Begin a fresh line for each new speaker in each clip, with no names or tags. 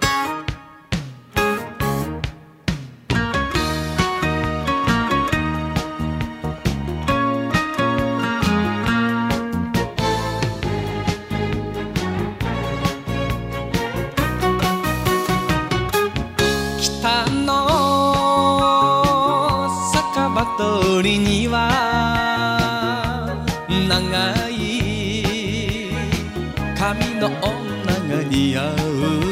北の酒場通りには長い髪の女が似合う。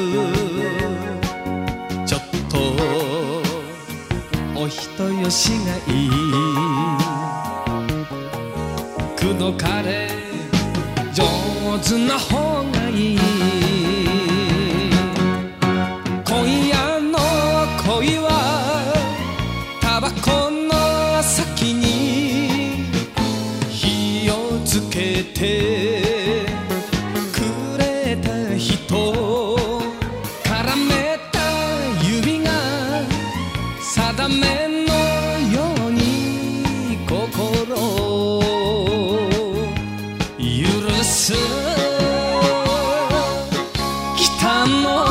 人よしがいい口説かれ上手な方がいい今夜の恋はタバコの先に火をつけてくれた人絡めた指が定めす。北の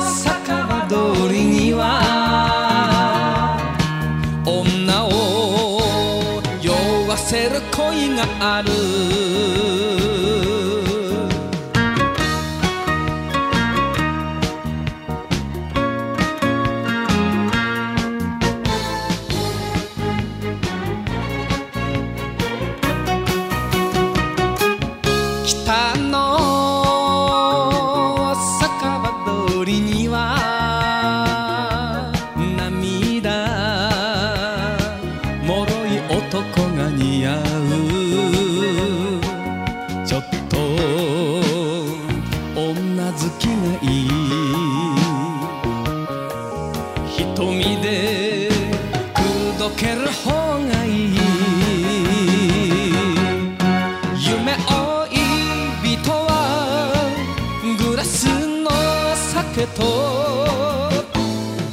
酒場通りには女を酔わせる恋がある。北の。酒場通りには涙。もろい男が似合う。ちょっと女好きがいい。瞳で口説ける方がいい。グラスの酒と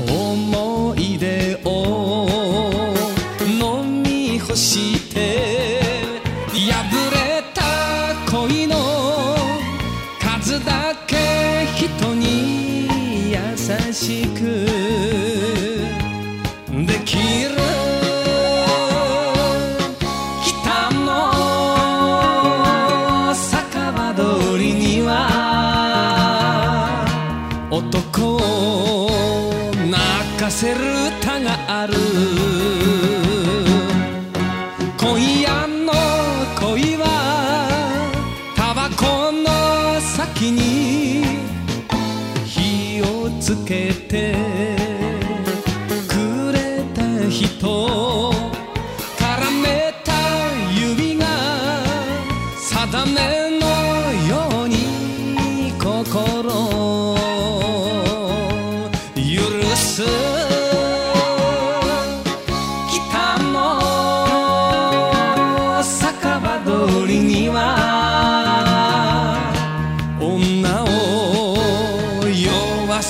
思い出を飲み干して破れた恋の数だけ人に優しく。できる男を泣かせる歌がある。今夜の恋はタバコの先に火をつけてくれた人。絡めた指が定めの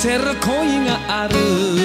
せる恋がある